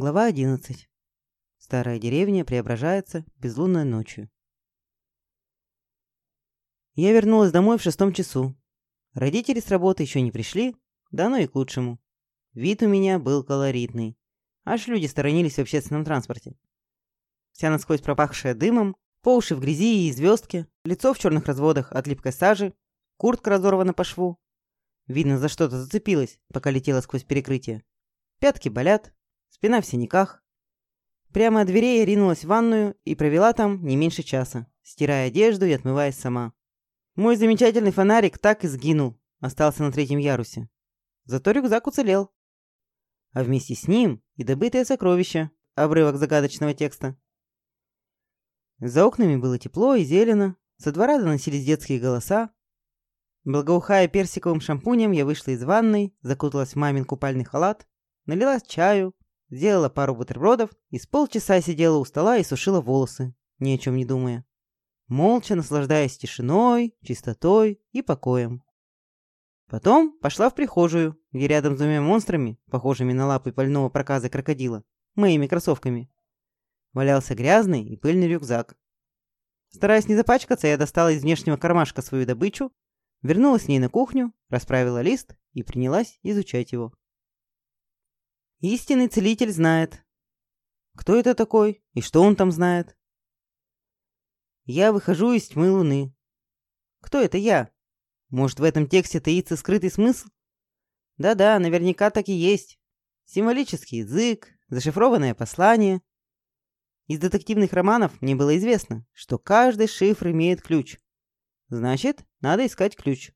Глава 11. Старая деревня преображается безлунной ночью. Я вернулась домой в шестом часу. Родители с работы еще не пришли, да ну и к лучшему. Вид у меня был колоритный. Аж люди сторонились в общественном транспорте. Вся насквозь пропахшая дымом, по уши в грязи и звездке, лицо в черных разводах от липкой сажи, куртка разорвана по шву. Видно, за что-то зацепилась, пока летела сквозь перекрытие. Пятки болят, спина в синяках. Прямо от дверей ринулась в ванную и провела там не меньше часа, стирая одежду и отмываясь сама. Мой замечательный фонарик так и сгинул, остался на третьем ярусе. Зато рюкзак уцелел. А вместе с ним и добытое сокровище, обрывок загадочного текста. За окнами было тепло и зелено, со двора доносились детские голоса. Благоухая персиковым шампунем, я вышла из ванной, закуталась в мамин купальный халат, налила чаю, сделала пару бутербродов и с полчаса сидела у стола и сушила волосы, ни о чем не думая. Молча наслаждаясь тишиной, чистотой и покоем. Потом пошла в прихожую, где рядом с двумя монстрами, похожими на лапы больного проказа крокодила, моими кроссовками, валялся грязный и пыльный рюкзак. Стараясь не запачкаться, я достала из внешнего кармашка свою добычу, вернулась с ней на кухню, расправила лист и принялась изучать его. Истинный целитель знает. Кто это такой и что он там знает? Я выхожу из тьмы луны. Кто это я? Может, в этом тексте таится скрытый смысл? Да-да, наверняка так и есть. Символический язык, зашифрованное послание. Из детективных романов мне было известно, что каждый шифр имеет ключ. Значит, надо искать ключ.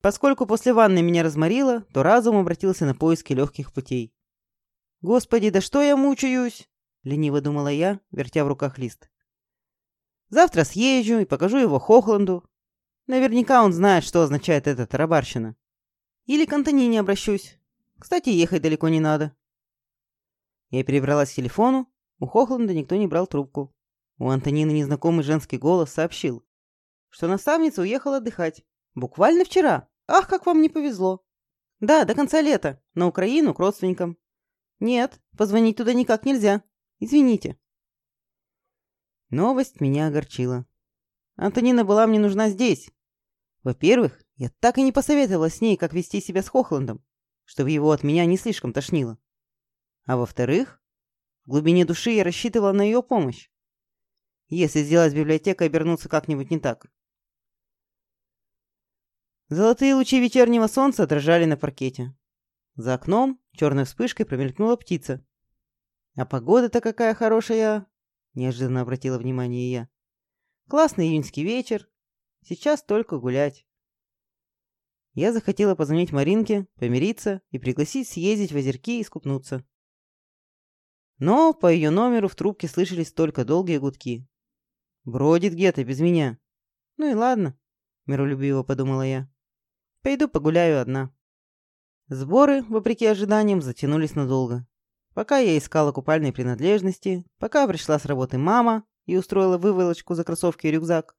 Поскольку после ванны меня разморило, то разум обратился на поиски легких путей. «Господи, да что я мучаюсь?» — лениво думала я, вертя в руках лист. «Завтра съезжу и покажу его Хохланду. Наверняка он знает, что означает эта тарабарщина. Или к Антонине обращусь. Кстати, ехать далеко не надо». Я перебралась к телефону, у Хохланда никто не брал трубку. У Антонины незнакомый женский голос сообщил, что наставница уехала отдыхать. Буквально вчера. Ах, как вам не повезло. Да, до конца лета. На Украину к родственникам. Нет, позвонить туда никак нельзя. Извините. Новость меня огорчила. Антонина была мне нужна здесь. Во-первых, я так и не посоветовала с ней, как вести себя с Хохландом, чтобы его от меня не слишком тошнило. А во-вторых, в глубине души я рассчитывала на ее помощь. Если сделать библиотека обернуться как-нибудь не так. Золотые лучи вечернего солнца отражали на паркете. За окном черной вспышкой промелькнула птица. «А погода-то какая хорошая!» — неожиданно обратила внимание я. «Классный июньский вечер. Сейчас только гулять». Я захотела позвонить Маринке, помириться и пригласить съездить в озерки и скупнуться. Но по ее номеру в трубке слышались только долгие гудки. «Бродит где-то без меня». «Ну и ладно», — миролюбиво подумала я. Пойду погуляю одна. Сборы, вопреки ожиданиям, затянулись надолго. Пока я искала купальные принадлежности, пока пришла с работы мама и устроила выволочку за кроссовки и рюкзак.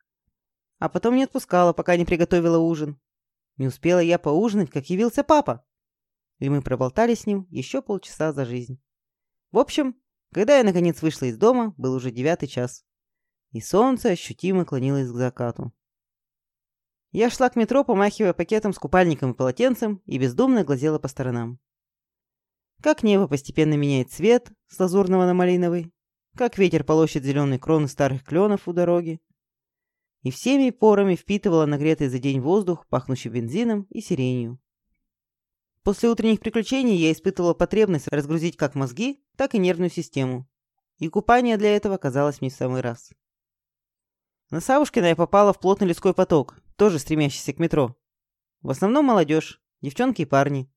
А потом не отпускала, пока не приготовила ужин. Не успела я поужинать, как явился папа. И мы проболтали с ним еще полчаса за жизнь. В общем, когда я наконец вышла из дома, был уже девятый час. И солнце ощутимо клонилось к закату. Я шла к метро, помахивая пакетом с купальником и полотенцем, и бездумно глазела по сторонам. Как небо постепенно меняет цвет с лазурного на малиновый, как ветер полощет зеленые кроны старых кленов у дороги. И всеми порами впитывала нагретый за день воздух, пахнущий бензином и сиренью. После утренних приключений я испытывала потребность разгрузить как мозги, так и нервную систему. И купание для этого казалось мне в самый раз. На Савушкина я попала в плотный людской поток, тоже стремящийся к метро. В основном молодежь, девчонки и парни.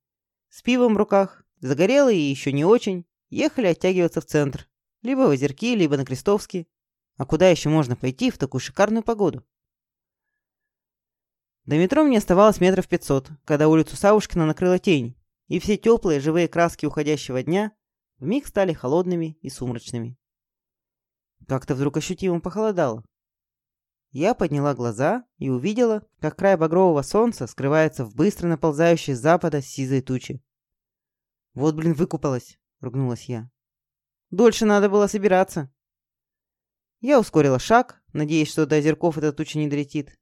С пивом в руках, загорелые и еще не очень, ехали оттягиваться в центр. Либо в Озерки, либо на Крестовский. А куда еще можно пойти в такую шикарную погоду? До метро мне оставалось метров пятьсот, когда улицу Савушкина накрыла тень, и все теплые живые краски уходящего дня вмиг стали холодными и сумрачными. Как-то вдруг ощутимо похолодало. Я подняла глаза и увидела, как край багрового солнца скрывается в быстро наползающей с запада сизой тучи. Вот, блин, выкупалась. ругнулась я. «Дольше надо было собираться». Я ускорила шаг, надеясь, что до озерков эта туча не долетит.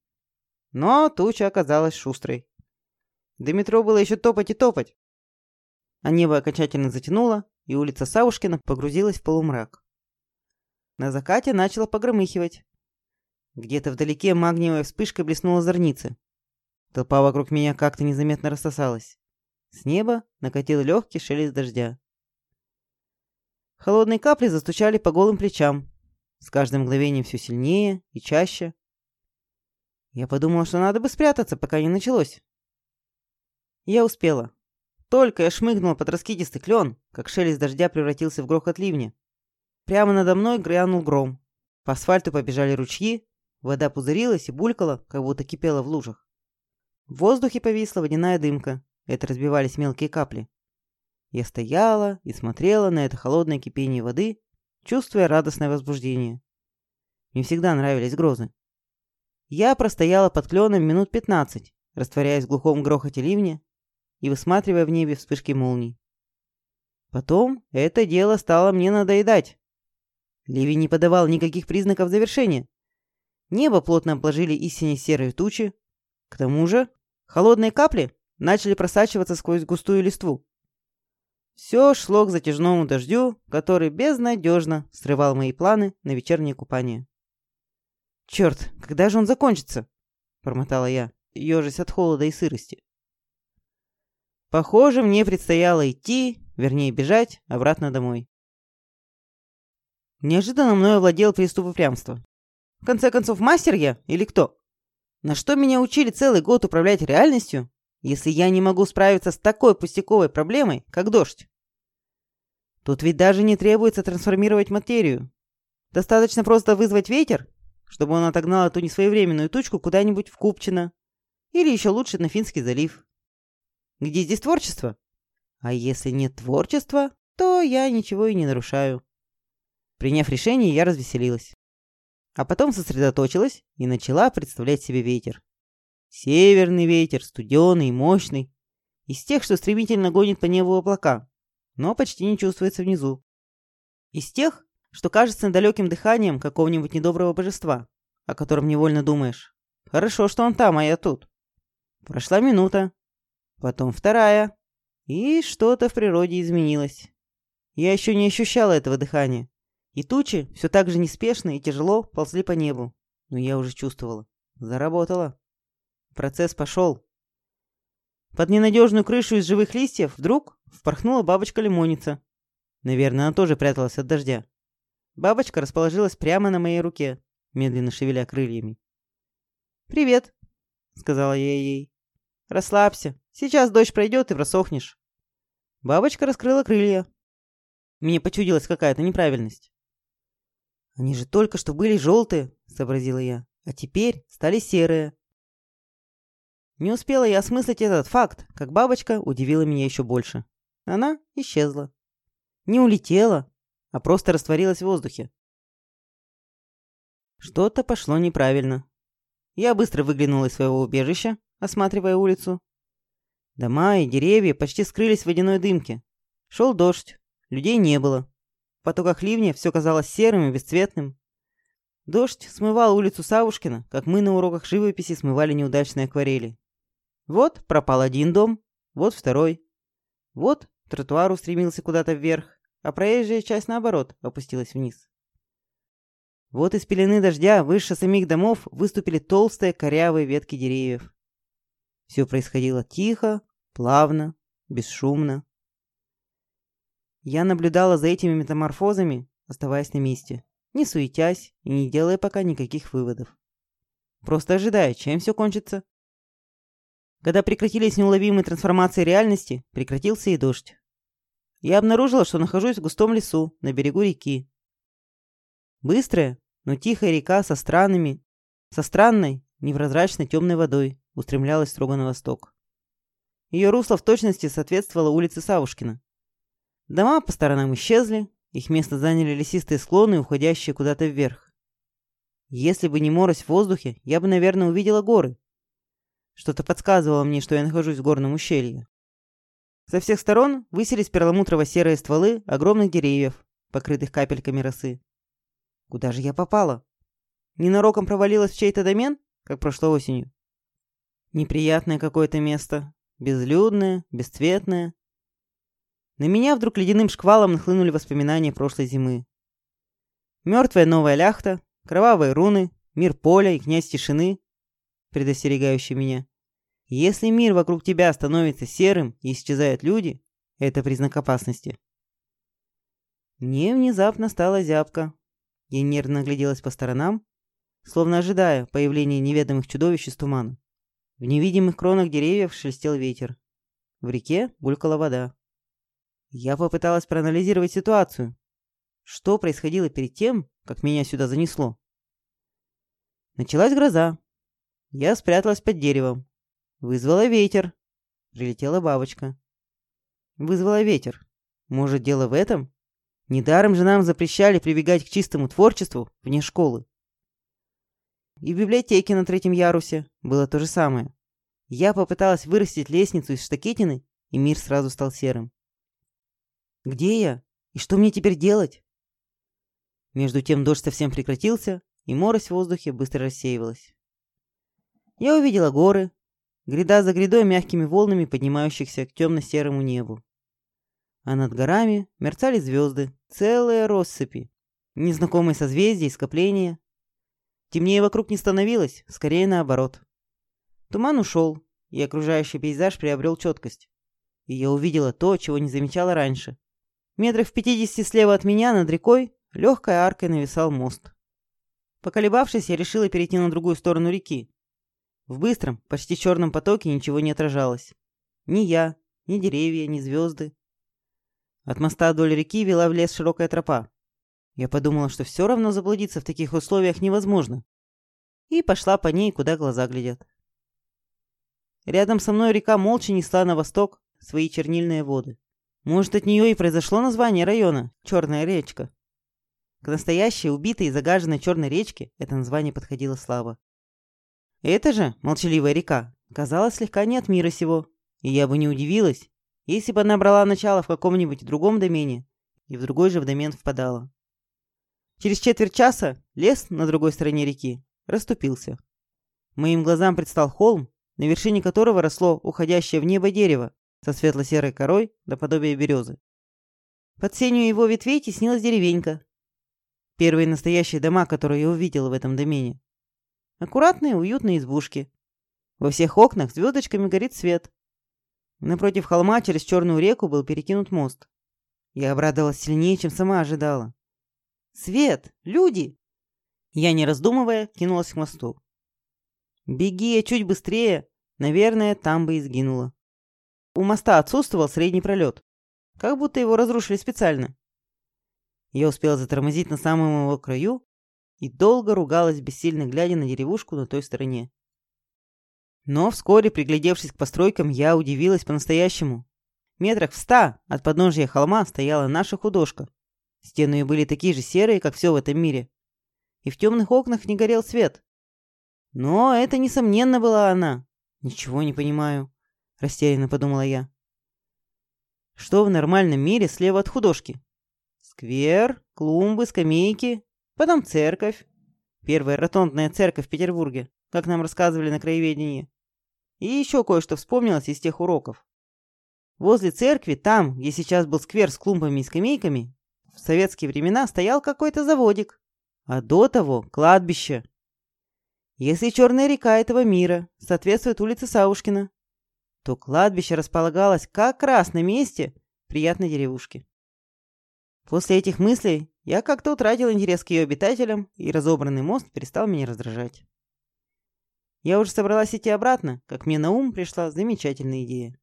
Но туча оказалась шустрой. До метро было еще топать и топать. А небо окончательно затянуло, и улица Савушкина погрузилась в полумрак. На закате начало погромыхивать. Где-то вдалеке магниевая вспышка блеснула зорницы. Толпа вокруг меня как-то незаметно рассосалась. С неба накатил легкий шелест дождя. Холодные капли застучали по голым плечам, с каждым мгновением все сильнее и чаще. Я подумала, что надо бы спрятаться, пока не началось. Я успела. Только я шмыгнула под раскидистый клен, как шелест дождя превратился в грохот ливня. Прямо надо мной грянул гром. По асфальту побежали ручьи, вода пузырилась и булькала, как будто кипела в лужах. В воздухе повисла водяная дымка, это разбивались мелкие капли. Я стояла и смотрела на это холодное кипение воды, чувствуя радостное возбуждение. Мне всегда нравились грозы. Я простояла под кленом минут пятнадцать, растворяясь в глухом грохоте ливня и высматривая в небе вспышки молний. Потом это дело стало мне надоедать. Ливень не подавал никаких признаков завершения. Небо плотно обложили истине серые тучи. К тому же холодные капли начали просачиваться сквозь густую листву. Все шло к затяжному дождю, который безнадежно срывал мои планы на вечернее купание. «Черт, когда же он закончится?» – промотала я, ежась от холода и сырости. Похоже, мне предстояло идти, вернее бежать, обратно домой. Неожиданно мной овладел приступ упрямства. В конце концов, мастер я или кто? На что меня учили целый год управлять реальностью, если я не могу справиться с такой пустяковой проблемой, как дождь? Тут ведь даже не требуется трансформировать материю. Достаточно просто вызвать ветер, чтобы он отогнал эту несвоевременную тучку куда-нибудь в Купчино. Или еще лучше на Финский залив. Где здесь творчество? А если нет творчества, то я ничего и не нарушаю. Приняв решение, я развеселилась. А потом сосредоточилась и начала представлять себе ветер. Северный ветер, студеный мощный. Из тех, что стремительно гонит по небу облака, но почти не чувствуется внизу. Из тех, что кажется далеким дыханием какого-нибудь недоброго божества, о котором невольно думаешь. Хорошо, что он там, а я тут. Прошла минута, потом вторая, и что-то в природе изменилось. Я еще не ощущала этого дыхания. И тучи все так же неспешно и тяжело ползли по небу. Но я уже чувствовала. Заработала. Процесс пошел. Под ненадежную крышу из живых листьев вдруг впорхнула бабочка-лимонница. Наверное, она тоже пряталась от дождя. Бабочка расположилась прямо на моей руке, медленно шевеля крыльями. «Привет», — сказала я ей. «Расслабься. Сейчас дождь пройдет и просохнешь». Бабочка раскрыла крылья. Мне почудилась какая-то неправильность. «Они же только что были желтые», — сообразила я, «а теперь стали серые». Не успела я осмыслить этот факт, как бабочка удивила меня еще больше. Она исчезла. Не улетела, а просто растворилась в воздухе. Что-то пошло неправильно. Я быстро выглянула из своего убежища, осматривая улицу. Дома и деревья почти скрылись в водяной дымке. Шел дождь, людей не было. В потоках ливня все казалось серым и бесцветным. Дождь смывал улицу Савушкина, как мы на уроках живописи смывали неудачные акварели. Вот пропал один дом, вот второй. Вот тротуар устремился куда-то вверх, а проезжая часть, наоборот, опустилась вниз. Вот из пелены дождя выше самих домов выступили толстые корявые ветки деревьев. Все происходило тихо, плавно, бесшумно. Я наблюдала за этими метаморфозами, оставаясь на месте, не суетясь и не делая пока никаких выводов. Просто ожидая, чем все кончится. Когда прекратились неуловимые трансформации реальности, прекратился и дождь. Я обнаружила, что нахожусь в густом лесу, на берегу реки. Быстрая, но тихая река со странными, со странной, непрозрачной темной водой устремлялась строго на восток. Ее русло в точности соответствовало улице Савушкина. Дома по сторонам исчезли, их место заняли лесистые склоны, уходящие куда-то вверх. Если бы не морось в воздухе, я бы, наверное, увидела горы. Что-то подсказывало мне, что я нахожусь в горном ущелье. Со всех сторон высились перламутрово-серые стволы огромных деревьев, покрытых капельками росы. Куда же я попала? Ненароком провалилась в чей-то домен, как прошлой осенью? Неприятное какое-то место. Безлюдное, бесцветное. На меня вдруг ледяным шквалом нахлынули воспоминания прошлой зимы. Мертвая новая ляхта, кровавые руны, мир поля и князь тишины, предостерегающий меня. Если мир вокруг тебя становится серым и исчезают люди, это признак опасности. Мне внезапно стало зябко. Я нервно огляделась по сторонам, словно ожидая появления неведомых чудовищ из тумана. В невидимых кронах деревьев шелестел ветер. В реке булькала вода. Я попыталась проанализировать ситуацию. Что происходило перед тем, как меня сюда занесло? Началась гроза. Я спряталась под деревом. Вызвала ветер. Прилетела бабочка. Вызвала ветер. Может, дело в этом? Недаром же нам запрещали прибегать к чистому творчеству вне школы. И в библиотеке на третьем ярусе было то же самое. Я попыталась вырастить лестницу из штакетины, и мир сразу стал серым. Где я? И что мне теперь делать? Между тем дождь совсем прекратился, и морось в воздухе быстро рассеивалась. Я увидела горы, гряда за грядой мягкими волнами, поднимающихся к темно-серому небу. А над горами мерцали звезды, целые россыпи, незнакомые созвездия и скопления, Темнее вокруг не становилось, скорее наоборот. Туман ушел, и окружающий пейзаж приобрел четкость. И я увидела то, чего не замечала раньше. Метрах в пятидесяти слева от меня, над рекой, легкой аркой нависал мост. Поколебавшись, я решила перейти на другую сторону реки. В быстром, почти черном потоке ничего не отражалось. Ни я, ни деревья, ни звезды. От моста вдоль реки вела в лес широкая тропа. Я подумала, что все равно заблудиться в таких условиях невозможно. И пошла по ней, куда глаза глядят. Рядом со мной река молча несла на восток свои чернильные воды. Может, от нее и произошло название района «Черная речка». К настоящей, убитой и загаженной черной речке это название подходило слабо. Эта же, молчаливая река, казалась слегка не от мира сего, и я бы не удивилась, если бы она брала начало в каком-нибудь другом домене и в другой же в домен впадала. Через четверть часа лес на другой стороне реки расступился. Моим глазам предстал холм, на вершине которого росло уходящее в небо дерево со светло-серой корой до подобия березы. Под сенью его ветвей теснилась деревенька. Первые настоящие дома, которые я увидела в этом домене. Аккуратные, уютные избушки. Во всех окнах звездочками горит свет. Напротив холма через черную реку был перекинут мост. Я обрадовалась сильнее, чем сама ожидала. Свет! Люди!» Я, не раздумывая, кинулась к мосту. «Беги я чуть быстрее!» Наверное, там бы и сгинула. У моста отсутствовал средний пролет. Как будто его разрушили специально. Я успела затормозить на самом его краю и долго ругалась, бессильно глядя на деревушку на той стороне. Но вскоре, приглядевшись к постройкам, я удивилась по-настоящему. Метрах в ста от подножия холма стояла наша художка. Стены ее были такие же серые, как все в этом мире. И в темных окнах не горел свет. Но это, несомненно, была она. Ничего не понимаю, растерянно подумала я. Что в нормальном мире слева от художки? Сквер, клумбы, скамейки, потом церковь. Первая ротондная церковь в Петербурге, как нам рассказывали на краеведении. И еще кое-что вспомнилось из тех уроков. Возле церкви, там, где сейчас был сквер с клумбами и скамейками, в советские времена стоял какой-то заводик, а до того кладбище. Если Черная река этого мира соответствует улице Саушкина, то кладбище располагалось как раз на месте приятной деревушки. После этих мыслей я как-то утратил интерес к ее обитателям, и разобранный мост перестал меня раздражать. Я уже собралась идти обратно, как мне на ум пришла замечательная идея.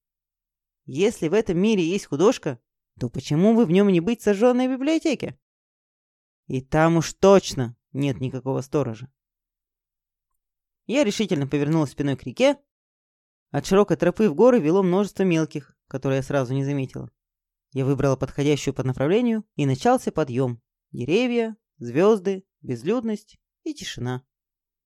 Если в этом мире есть художка, то почему бы в нем не быть сожженной библиотеке? И там уж точно нет никакого сторожа. Я решительно повернулась спиной к реке. От широкой тропы в горы вело множество мелких, которые я сразу не заметила. Я выбрала подходящую по направлению, и начался подъем. Деревья, звезды, безлюдность и тишина.